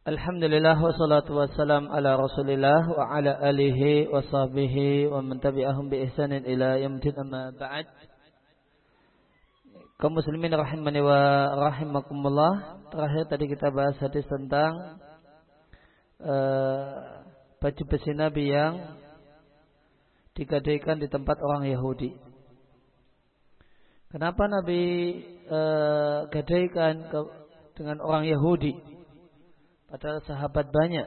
Alhamdulillah wassalatu wassalam ala Rasulillah wa ala alihi wa sahbihi wa man tabi'ahum bi ihsanin ila yaumil amma ba'd. Kaum muslimin rahimani wa rahimakumullah. Terakhir tadi kita bahas hadis tentang uh, baju besi Nabi yang digadaikan di tempat orang Yahudi. Kenapa Nabi uh, gadaikan ke, dengan orang Yahudi? Padahal sahabat banyak.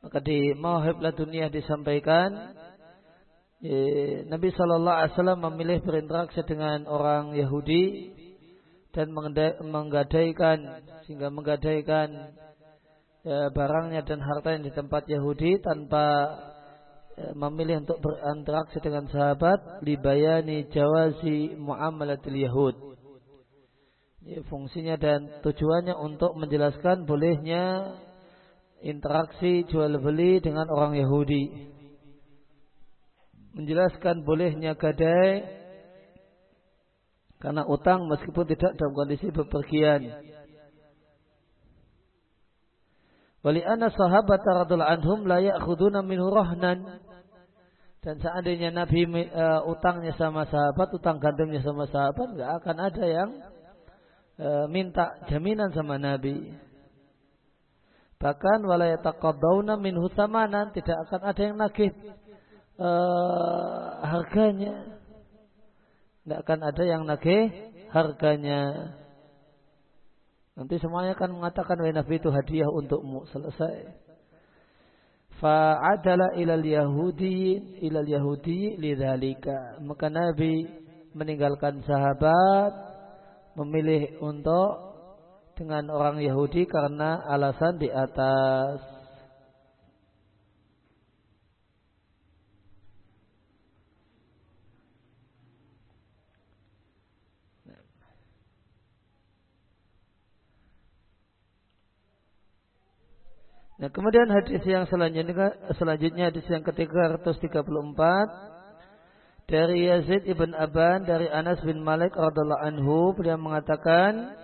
Maka di Mawahiblah Dunia disampaikan Nabi Shallallahu Alaihi Wasallam memilih berinteraksi dengan orang Yahudi dan menggadaikan sehingga menggadaikan ya, barangnya dan hartanya di tempat Yahudi tanpa ya, memilih untuk berinteraksi dengan sahabat libayani jawazi muamalatil Yahud Ya, fungsinya dan tujuannya untuk menjelaskan bolehnya interaksi jual beli dengan orang Yahudi. Menjelaskan bolehnya gadai karena utang meskipun tidak dalam kondisi bepergian. Wali anna sahabat radhiyallahu anhum la ya'khuduna minhu rahnan. Dan seandainya Nabi uh, utangnya sama sahabat, utang gandumnya sama sahabat, nggak akan ada yang e, minta jaminan sama Nabi. Bahkan walayataqaddawna min husamanan tidak akan ada yang nagih e, harganya. Tidak akan ada yang nagih harganya. Nanti semuanya akan mengatakan wa Nabi itu hadiah untukmu. Selesai. Fa'adala ilal yahudi ilal yahudi lidhalika. Maka Nabi meninggalkan sahabat memilih untuk dengan orang Yahudi karena alasan di atas. Nah, kemudian hadis yang selanjutnya selanjutnya hadis yang ke-334 dari Yazid ibn Aban dari Anas bin Malik radhiallahu anhu beliau mengatakan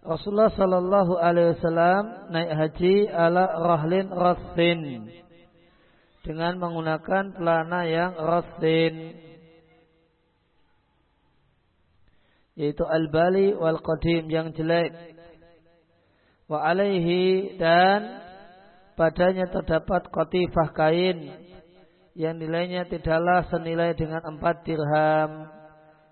Rasulullah sallallahu alaihi wasallam naik haji ala rahlin rasin dengan menggunakan pelana yang rasin yaitu al-bali wal qadim yang jelek. Wa alaihi dan padanya terdapat qatifah kain yang nilainya tidaklah senilai dengan empat dirham.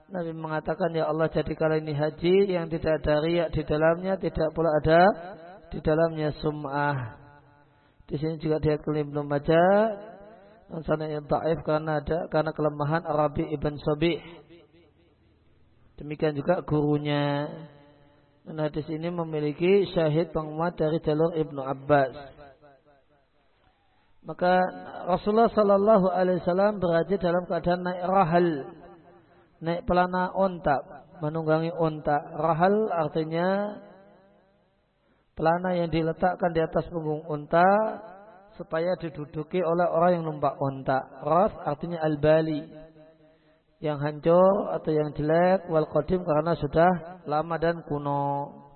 Nabi mengatakan ya Allah jadikanlah ini haji yang tidak ada riak di dalamnya, tidak pula ada di dalamnya sum'ah. Di sini juga dia kelim belum baca. Sana yang taif karena ada karena kelemahan Arabi ibn Sobih. Demikian juga gurunya. Dan hadis ini memiliki syahid penguat dari jalur Ibnu Abbas. Maka Rasulullah Sallallahu Alaihi Wasallam berada dalam keadaan naik rahal, naik pelana onta, menunggangi onta. Rahal artinya pelana yang diletakkan di atas punggung onta supaya diduduki oleh orang yang numpak onta. Ras artinya al-bali, yang hancur atau yang jelek, wal qadim karena sudah lama dan kuno.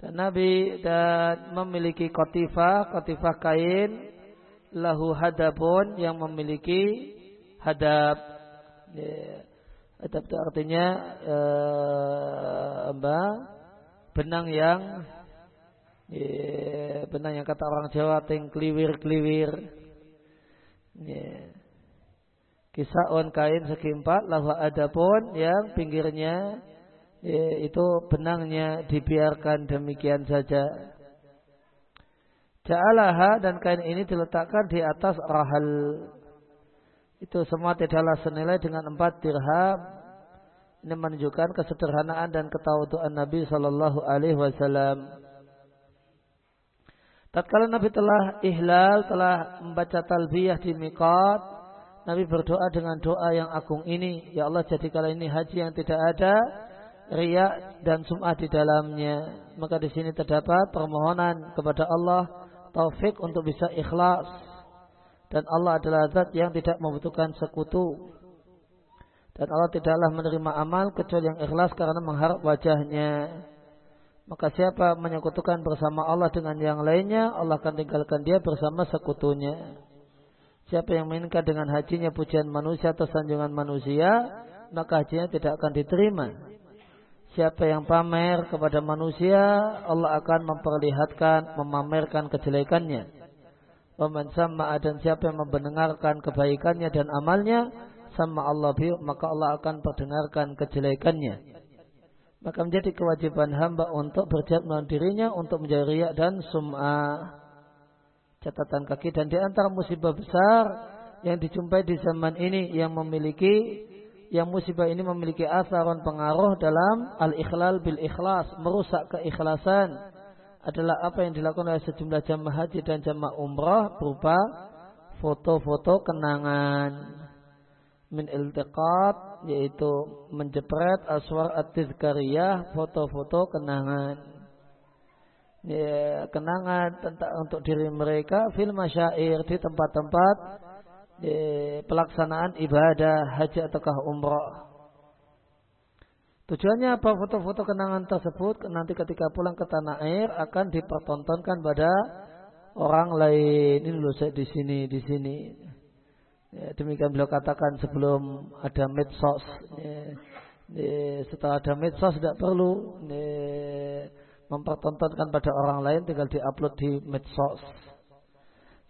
Dan Nabi dan memiliki kotifah, kotifah kain lahu hadabun yang memiliki hadab. Ya, hadab itu artinya uh, apa? benang yang ya, benang yang kata orang Jawa ting kliwir kliwir. Ya. on kain segi empat lahu adapun yang pinggirnya ya, itu benangnya dibiarkan demikian saja. Ja'alaha dan kain ini diletakkan di atas rahal. Itu semua tidaklah senilai dengan empat dirham. Ini menunjukkan kesederhanaan dan ketawaduan Nabi Shallallahu Alaihi Wasallam. Tatkala Nabi telah ihlal, telah membaca talbiyah di mikot, Nabi berdoa dengan doa yang agung ini. Ya Allah jadikanlah ini haji yang tidak ada riak dan sum'ah di dalamnya. Maka di sini terdapat permohonan kepada Allah taufik untuk bisa ikhlas dan Allah adalah zat yang tidak membutuhkan sekutu dan Allah tidaklah menerima amal kecuali yang ikhlas karena mengharap wajahnya Maka siapa menyekutukan bersama Allah dengan yang lainnya, Allah akan tinggalkan dia bersama sekutunya. Siapa yang menginginkan dengan hajinya pujian manusia atau sanjungan manusia, maka hajinya tidak akan diterima. Siapa yang pamer kepada manusia, Allah akan memperlihatkan, memamerkan kejelekannya. Waman sama dan siapa yang mendengarkan kebaikannya dan amalnya, sama Allah biu, maka Allah akan perdengarkan kejelekannya. Maka menjadi kewajiban hamba untuk berjihad melawan dirinya untuk menjadi riak dan sum'ah. Catatan kaki dan di antara musibah besar yang dijumpai di zaman ini yang memiliki yang musibah ini memiliki asaran pengaruh dalam al-ikhlal bil ikhlas, merusak keikhlasan. Adalah apa yang dilakukan oleh sejumlah jamaah haji dan jamaah umrah berupa foto-foto kenangan. Min iltiqat yaitu menjepret aswar at-tizkariyah foto-foto kenangan. Ya, kenangan tentang untuk diri mereka film syair di tempat-tempat pelaksanaan ibadah haji ataukah umrah Tujuannya apa foto-foto kenangan tersebut nanti ketika pulang ke tanah air akan dipertontonkan pada orang lain. Ini loh saya di sini, di sini. Ya, demikian beliau katakan sebelum ada medsos. Ya, ya, setelah ada medsos tidak perlu ya, mempertontonkan pada orang lain tinggal diupload di medsos.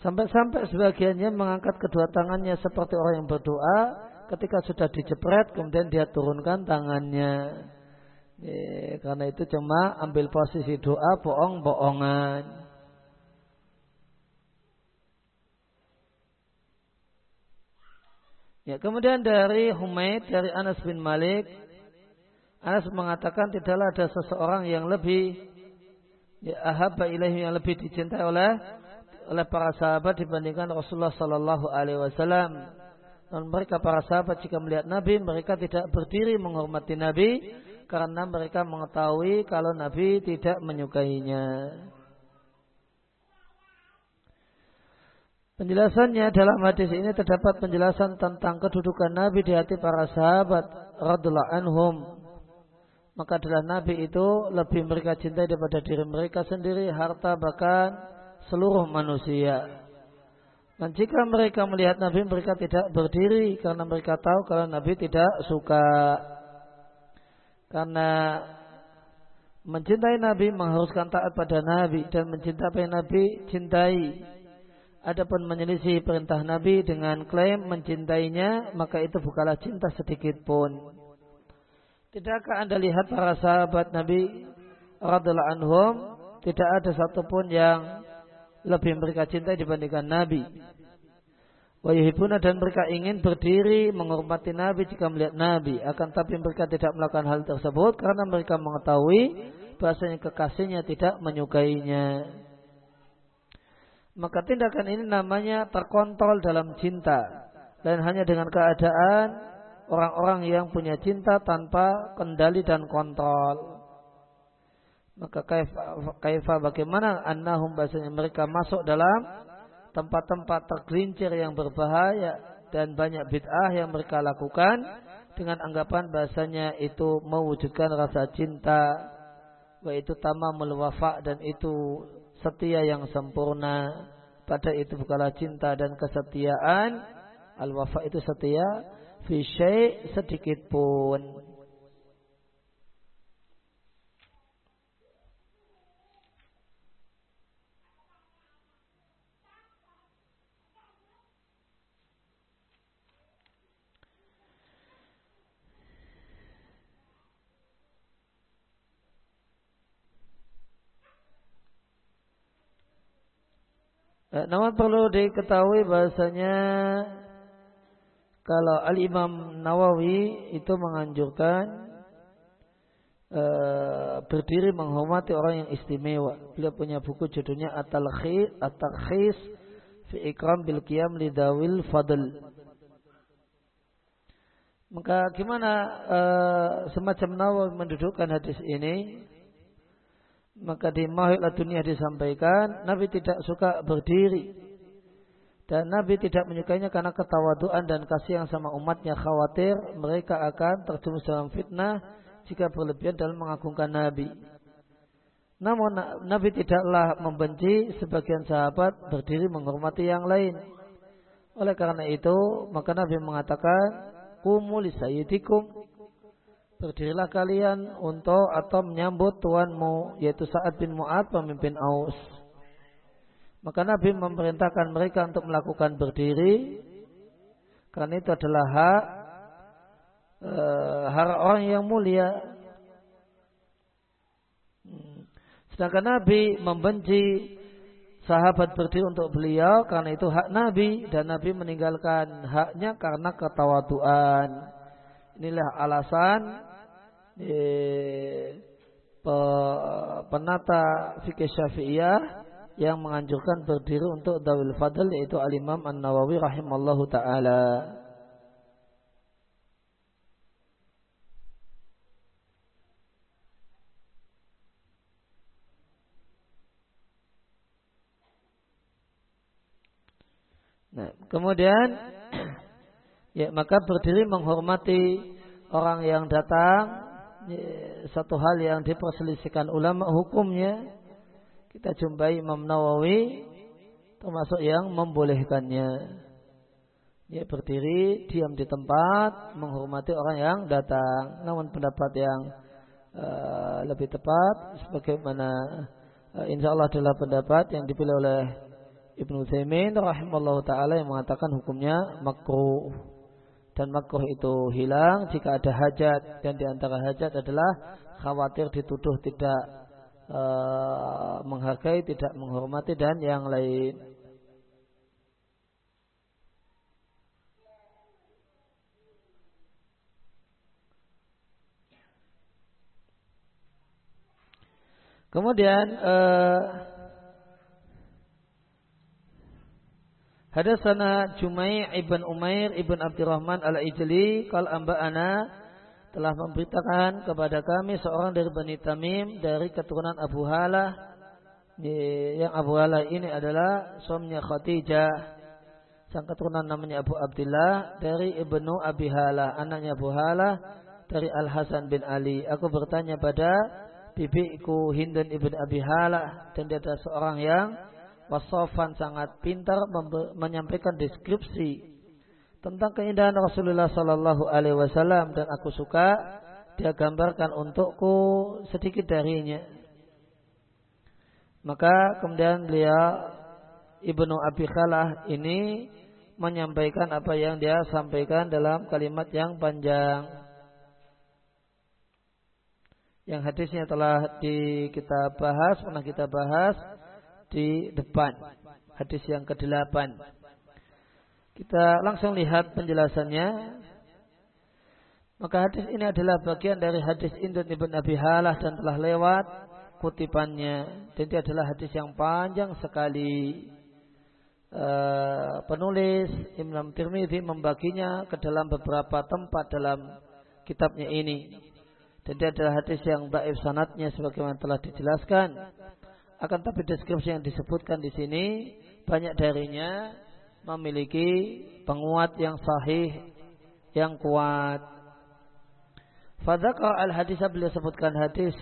Sampai-sampai sebagiannya mengangkat kedua tangannya seperti orang yang berdoa ketika sudah dijepret kemudian dia turunkan tangannya. Ya, karena itu cuma ambil posisi doa bohong-bohongan. Ya, kemudian dari Humaid dari Anas bin Malik Anas mengatakan tidaklah ada seseorang yang lebih ya, ahabba ilahi yang lebih dicintai oleh oleh para sahabat dibandingkan Rasulullah sallallahu alaihi wasallam. Dan mereka para sahabat jika melihat Nabi mereka tidak berdiri menghormati Nabi karena mereka mengetahui kalau Nabi tidak menyukainya. Penjelasannya dalam hadis ini terdapat penjelasan tentang kedudukan Nabi di hati para sahabat radhiallahu anhum. Maka adalah Nabi itu lebih mereka cintai daripada diri mereka sendiri, harta bahkan seluruh manusia. Dan jika mereka melihat Nabi mereka tidak berdiri karena mereka tahu kalau Nabi tidak suka. Karena mencintai Nabi mengharuskan taat pada Nabi dan mencintai Nabi cintai Adapun menyelisih perintah Nabi dengan klaim mencintainya, maka itu bukanlah cinta sedikit pun. Tidakkah anda lihat para sahabat Nabi radhiallahu anhum tidak ada satupun yang lebih mereka cintai dibandingkan Nabi. Wayuhibuna dan mereka ingin berdiri menghormati Nabi jika melihat Nabi. Akan tapi mereka tidak melakukan hal tersebut karena mereka mengetahui bahasanya kekasihnya tidak menyukainya. Maka tindakan ini namanya terkontrol dalam cinta. Dan hanya dengan keadaan orang-orang yang punya cinta tanpa kendali dan kontrol. Maka kaifa, kaifa bagaimana annahum bahasanya mereka masuk dalam tempat-tempat tergelincir yang berbahaya dan banyak bid'ah yang mereka lakukan dengan anggapan bahasanya itu mewujudkan rasa cinta yaitu tamamul wafa dan itu setia yang sempurna. Pada itu bukanlah cinta dan kesetiaan. Al-wafa itu setia. Fi sedikit pun. Namun perlu diketahui bahasanya kalau Al Imam Nawawi itu menganjurkan uh, berdiri menghormati orang yang istimewa. Beliau punya buku judulnya At-Talkhis At-Tarkhis fi Ikram bil Qiyam lidawil Fadl. Maka gimana uh, semacam Nawawi mendudukkan hadis ini? Maka di Mahil dunia disampaikan, Nabi tidak suka berdiri. Dan Nabi tidak menyukainya karena ketawaduan dan kasih yang sama umatnya khawatir mereka akan terjumus dalam fitnah jika berlebihan dalam mengagungkan Nabi. Namun Nabi tidaklah membenci sebagian sahabat berdiri menghormati yang lain. Oleh karena itu, maka Nabi mengatakan, Kumu li sayyidikum. Berdirilah kalian untuk atau menyambut tuanmu, yaitu Sa'ad bin Mu'ad, pemimpin Aus. Maka Nabi memerintahkan mereka untuk melakukan berdiri, karena itu adalah hak, uh, hak orang yang mulia Sedangkan Nabi membenci sahabat berdiri untuk beliau karena itu hak Nabi dan Nabi meninggalkan haknya karena ketawaduan. Inilah alasan eh, penata fikih syafi'iyah yang menganjurkan berdiri untuk dawil fadl yaitu al-imam an-nawawi rahimallahu ta'ala. Nah, kemudian ya maka berdiri menghormati orang yang datang ya, satu hal yang diperselisihkan ulama hukumnya kita jumpai Imam Nawawi termasuk yang membolehkannya. Ya berdiri diam di tempat menghormati orang yang datang. Namun pendapat yang uh, lebih tepat sebagaimana uh, insya Allah adalah pendapat yang dipilih oleh Ibnu Zaimin rahimallahu taala yang mengatakan hukumnya makruh dan makruh itu hilang jika ada hajat dan di antara hajat adalah khawatir dituduh tidak uh, menghargai, tidak menghormati dan yang lain. Kemudian uh, Hadasana Jumai ibn Umair ibn Abdurrahman al-Ijli kal amba'ana telah memberitakan kepada kami seorang dari Bani Tamim dari keturunan Abu Halah. Yang Abu Halah ini adalah suaminya Khadijah. Sang keturunan namanya Abu Abdullah dari Ibnu Abi Halah anaknya Abu Halah dari Al Hasan bin Ali. Aku bertanya pada bibiku Hindun ibn Abi Halah dan dia adalah seorang yang wasofan sangat pintar menyampaikan deskripsi tentang keindahan Rasulullah Sallallahu Alaihi Wasallam dan aku suka dia gambarkan untukku sedikit darinya. Maka kemudian beliau Ibnu Abi Khalah ini menyampaikan apa yang dia sampaikan dalam kalimat yang panjang. Yang hadisnya telah di kita bahas, pernah kita bahas di depan. Hadis yang ke-8. Kita langsung lihat penjelasannya. Maka hadis ini adalah bagian dari hadis Indun Ibn Abi Halah dan telah lewat kutipannya. Dan adalah hadis yang panjang sekali. Uh, penulis Imam Tirmidzi membaginya ke dalam beberapa tempat dalam kitabnya ini. Dan adalah hadis yang baik sanatnya sebagaimana telah dijelaskan. Akan tapi deskripsi yang disebutkan di sini banyak darinya memiliki penguat yang sahih, yang kuat. Fadzakar al hadis beliau sebutkan hadis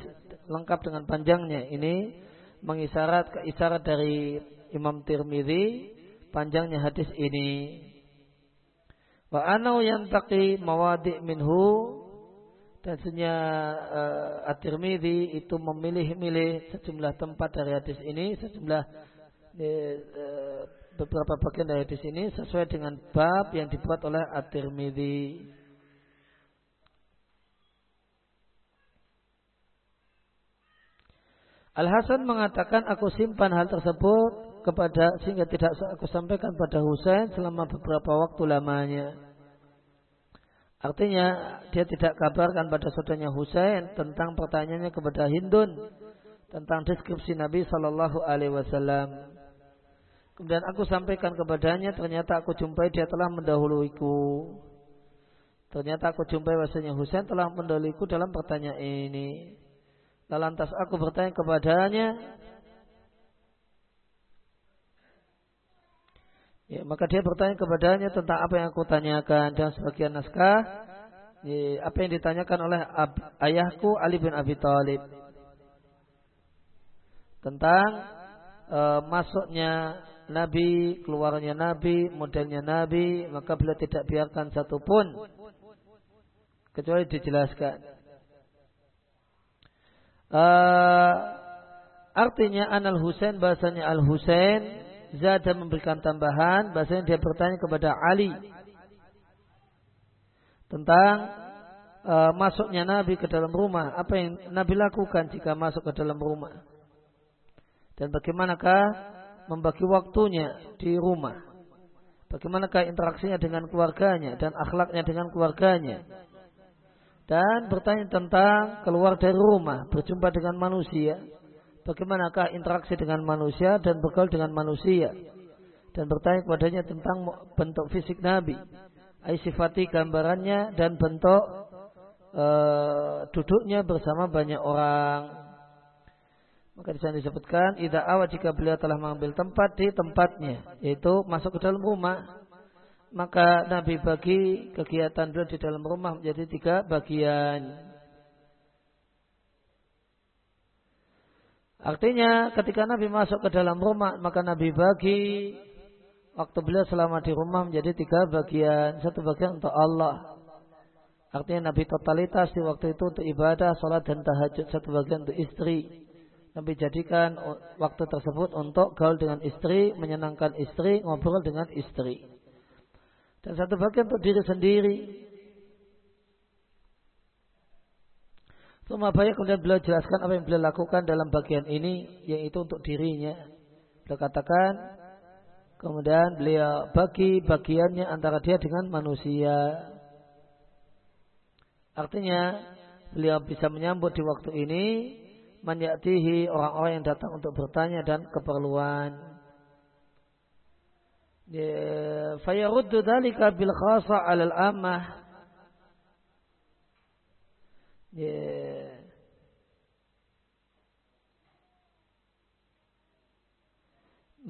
lengkap dengan panjangnya. Ini mengisyarat ke isyarat dari Imam Tirmidzi panjangnya hadis ini. Wa anau taki mawadi minhu dan sebenarnya uh, At-Tirmidzi itu memilih-milih sejumlah tempat dari hadis ini, sejumlah uh, beberapa bagian dari hadis ini sesuai dengan bab yang dibuat oleh At-Tirmidzi. Al Hasan mengatakan aku simpan hal tersebut kepada sehingga tidak aku sampaikan pada Husain selama beberapa waktu lamanya. Artinya dia tidak kabarkan pada saudaranya Husain tentang pertanyaannya kepada Hindun tentang deskripsi Nabi Shallallahu Alaihi Wasallam. Kemudian aku sampaikan kepadanya, ternyata aku jumpai dia telah mendahuluiku. Ternyata aku jumpai bahasanya Husain telah mendahuluiku dalam pertanyaan ini. Lantas aku bertanya kepadanya, Ya, maka dia bertanya kepadanya tentang apa yang aku tanyakan dan sebagian naskah ya, apa yang ditanyakan oleh ab, ayahku Ali bin Abi Thalib. tentang e, masuknya Nabi, keluarnya Nabi, modelnya Nabi, maka beliau tidak biarkan satupun kecuali dijelaskan. E, artinya Anal Husain bahasanya Al Husain Zada memberikan tambahan bahasanya dia bertanya kepada Ali tentang uh, masuknya Nabi ke dalam rumah. Apa yang Nabi lakukan jika masuk ke dalam rumah? Dan bagaimanakah membagi waktunya di rumah? Bagaimanakah interaksinya dengan keluarganya dan akhlaknya dengan keluarganya? Dan bertanya tentang keluar dari rumah, berjumpa dengan manusia. Bagaimanakah interaksi dengan manusia dan bergaul dengan manusia? Dan bertanya kepadanya tentang bentuk fisik Nabi. Sifati gambarannya dan bentuk uh, duduknya bersama banyak orang. Maka di sana disebutkan, ida awal jika beliau telah mengambil tempat di tempatnya, yaitu masuk ke dalam rumah, maka Nabi bagi kegiatan beliau di dalam rumah menjadi tiga bagian. Artinya ketika Nabi masuk ke dalam rumah, maka Nabi bagi waktu beliau selama di rumah menjadi tiga bagian. Satu bagian untuk Allah. Artinya Nabi totalitas di waktu itu untuk ibadah, sholat dan tahajud. Satu bagian untuk istri. Nabi jadikan waktu tersebut untuk gaul dengan istri, menyenangkan istri, ngobrol dengan istri. Dan satu bagian untuk diri sendiri. Semua banyak kemudian beliau jelaskan apa yang beliau lakukan dalam bagian ini, yaitu untuk dirinya. Beliau katakan, kemudian beliau bagi bagiannya antara dia dengan manusia. Artinya, beliau bisa menyambut di waktu ini menyatihi orang-orang yang datang untuk bertanya dan keperluan. Ya, fayaruddu dalika bil khasa 'alal ammah. Ya.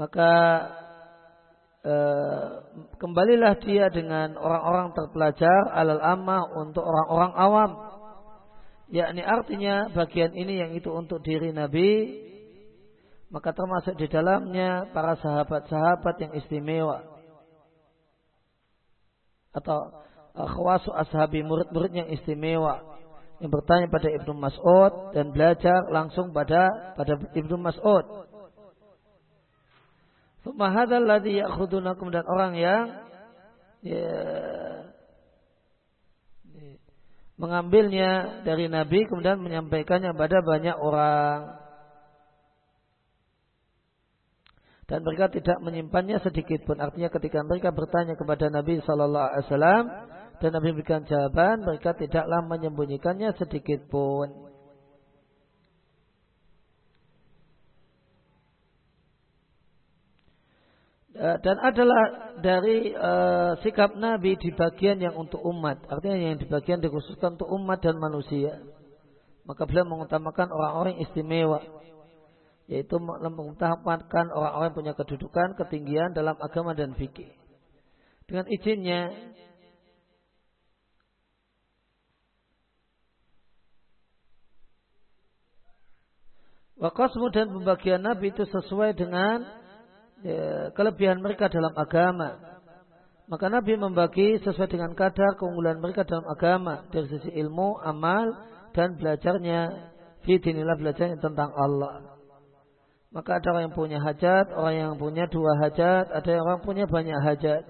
Maka eh, kembalilah dia dengan orang-orang terpelajar alal ammah untuk orang-orang awam. Yakni artinya bagian ini yang itu untuk diri Nabi. Maka termasuk di dalamnya para sahabat-sahabat yang istimewa. Atau uh, khawasu ashabi murid-murid yang istimewa. Yang bertanya pada Ibnu Mas'ud dan belajar langsung pada pada Ibnu Mas'ud. Thumma hadzal ladzi ya'khudunakum dan orang yang ya, mengambilnya dari Nabi kemudian menyampaikannya pada banyak orang. Dan mereka tidak menyimpannya sedikit pun. Artinya ketika mereka bertanya kepada Nabi Shallallahu Alaihi Wasallam dan Nabi memberikan jawaban, mereka tidaklah menyembunyikannya sedikit pun. Eh, dan adalah dari uh, sikap Nabi di bagian yang untuk umat. Artinya yang di bagian dikhususkan untuk umat dan manusia. Maka beliau mengutamakan orang-orang istimewa. Yaitu mengutamakan orang-orang punya kedudukan, ketinggian dalam agama dan fikih. Dengan izinnya, Wakasmu dan pembagian Nabi itu sesuai dengan ya, kelebihan mereka dalam agama. Maka Nabi membagi sesuai dengan kadar keunggulan mereka dalam agama dari sisi ilmu, amal, dan belajarnya fitinilah belajarnya tentang Allah. Maka ada orang yang punya hajat, orang yang punya dua hajat, ada yang orang punya banyak hajat.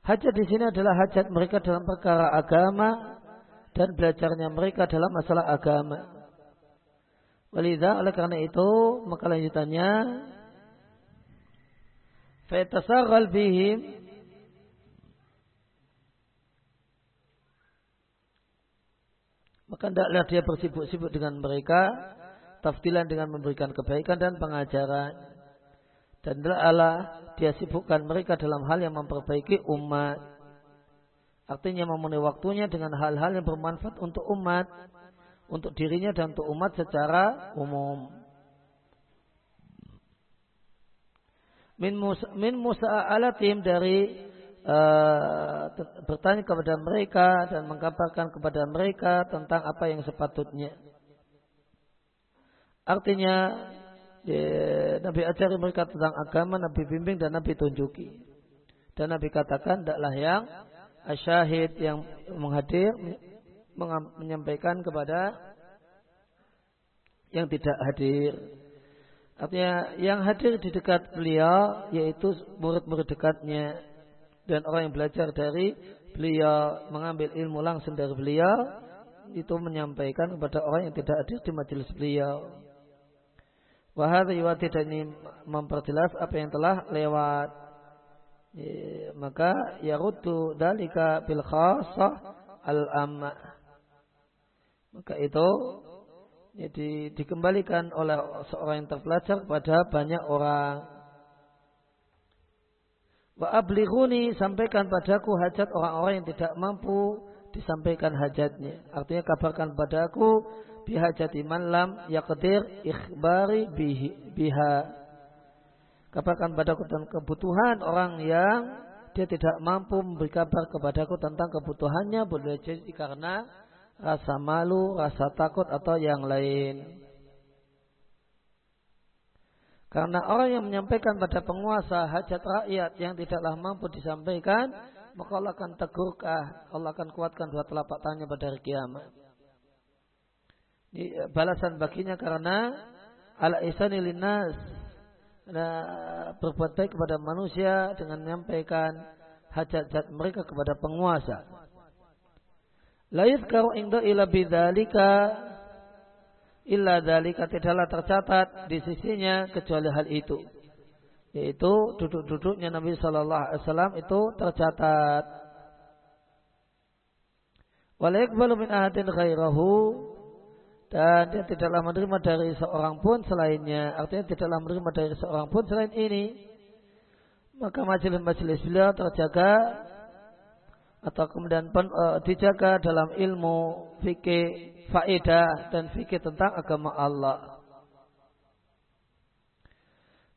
Hajat di sini adalah hajat mereka dalam perkara agama dan belajarnya mereka dalam masalah agama. Walidah oleh karena itu maka lanjutannya Fayatasaghal bihim maka tidaklah dia bersibuk-sibuk dengan mereka taftilan dengan memberikan kebaikan dan pengajaran. Dan Allah dia sibukkan mereka dalam hal yang memperbaiki umat. Artinya memenuhi waktunya dengan hal-hal yang bermanfaat untuk umat untuk dirinya dan untuk umat secara umum min musa, min musa'alatim dari uh, bertanya kepada mereka dan mengkabarkan kepada mereka tentang apa yang sepatutnya. Artinya ya, Nabi ajari mereka tentang agama, Nabi bimbing dan Nabi tunjuki. Dan Nabi katakan, tidaklah yang asyahid yang menghadir menyampaikan kepada yang tidak hadir. Artinya yang hadir di dekat beliau yaitu murid-murid dekatnya dan orang yang belajar dari beliau mengambil ilmu langsung dari beliau itu menyampaikan kepada orang yang tidak hadir di majelis beliau. Wahada iwati dan ini memperjelas apa yang telah lewat. Ya, maka yarutu dalika bil khasah al amma. Maka itu jadi dikembalikan oleh seorang yang terpelajar kepada banyak orang. Wa ablighuni sampaikan padaku hajat orang-orang yang tidak mampu disampaikan hajatnya. Artinya kabarkan padaku bihajati man lam yaqdir ikhbari bihi, biha. Kabarkan padaku tentang kebutuhan orang yang dia tidak mampu memberi kabar kepadaku tentang kebutuhannya boleh jadi karena rasa malu, rasa takut atau yang lain. Karena orang yang menyampaikan pada penguasa hajat rakyat yang tidaklah mampu disampaikan, maka Allah akan tegurkah, Allah akan kuatkan dua telapak tangannya pada hari kiamat. Ini balasan baginya karena ala isani linnas berbuat baik kepada manusia dengan menyampaikan hajat-hajat mereka kepada penguasa. La yuzkaru inda ila bidzalika illa dzalika tidaklah tercatat di sisinya kecuali hal itu. Yaitu duduk-duduknya Nabi sallallahu alaihi wasallam itu tercatat. Wa la min ahadin ghairahu dan dia tidaklah menerima dari seorang pun selainnya. Artinya tidaklah menerima dari seorang pun selain ini. Maka majelis-majelis beliau terjaga atau kemudian pen, uh, dijaga dalam ilmu fikih faedah dan fikih tentang agama Allah.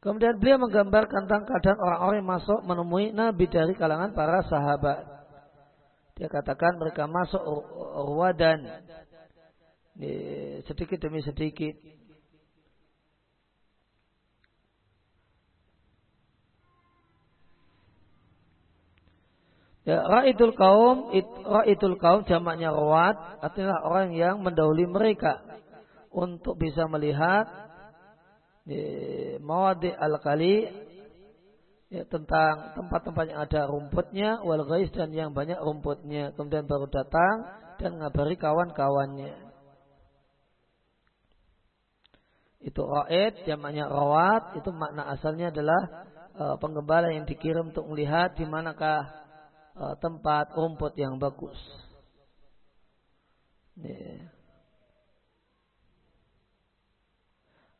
Kemudian beliau menggambarkan tentang keadaan orang-orang yang masuk menemui Nabi dari kalangan para sahabat. Dia katakan mereka masuk ruwadan sedikit demi sedikit Ya, ra'idul kaum, ra'idul kaum jamaknya rawat, artinya orang yang mendahului mereka untuk bisa melihat ya, mawadi al-kali ya, tentang tempat-tempat yang ada rumputnya, wal gais dan yang banyak rumputnya. Kemudian baru datang dan ngabari kawan-kawannya. Itu ra'id, jamaknya rawat, itu makna asalnya adalah uh, penggembala yang dikirim untuk melihat di manakah uh, tempat rumput yang bagus. Yeah.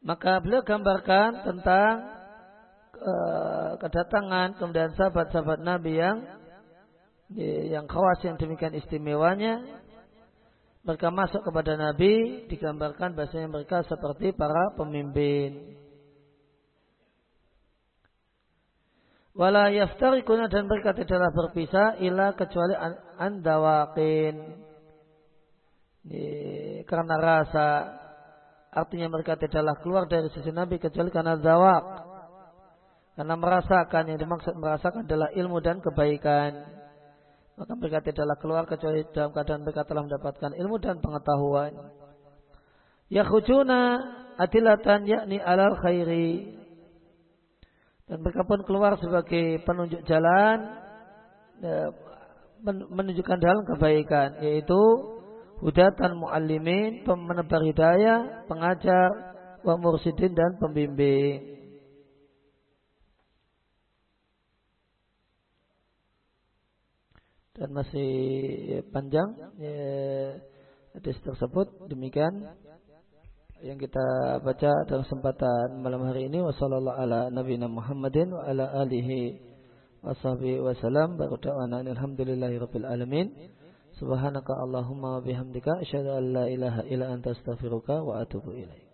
Maka beliau gambarkan tentang uh, kedatangan kemudian sahabat-sahabat Nabi yang yang khawas yang demikian istimewanya mereka masuk kepada Nabi digambarkan bahasanya mereka seperti para pemimpin. Wala yaftarikuna dan mereka tidaklah berpisah ila kecuali andawaqin. Karena rasa artinya mereka tidaklah keluar dari sisi Nabi kecuali karena zawak. Karena merasakan yang dimaksud merasakan adalah ilmu dan kebaikan. Maka mereka tidaklah keluar kecuali dalam keadaan mereka telah mendapatkan ilmu dan pengetahuan. Yakhujuna adilatan yakni alal khairi dan mereka pun keluar sebagai penunjuk jalan ya, menunjukkan dalam kebaikan yaitu hudatan muallimin menebar hidayah pengajar wa mursidin dan pembimbing. Dan masih panjang ya, hadis tersebut. Demikian yang kita baca dalam kesempatan malam hari ini. Wasallallahu ala nabiyina Muhammadin wa ala alihi washabihi wasallam barakallahu alhamdulillahi rabbil alamin. Subhanaka allahumma wa bihamdika. Asyhadu an la ilaha illa anta astaghfiruka wa atubu ilaik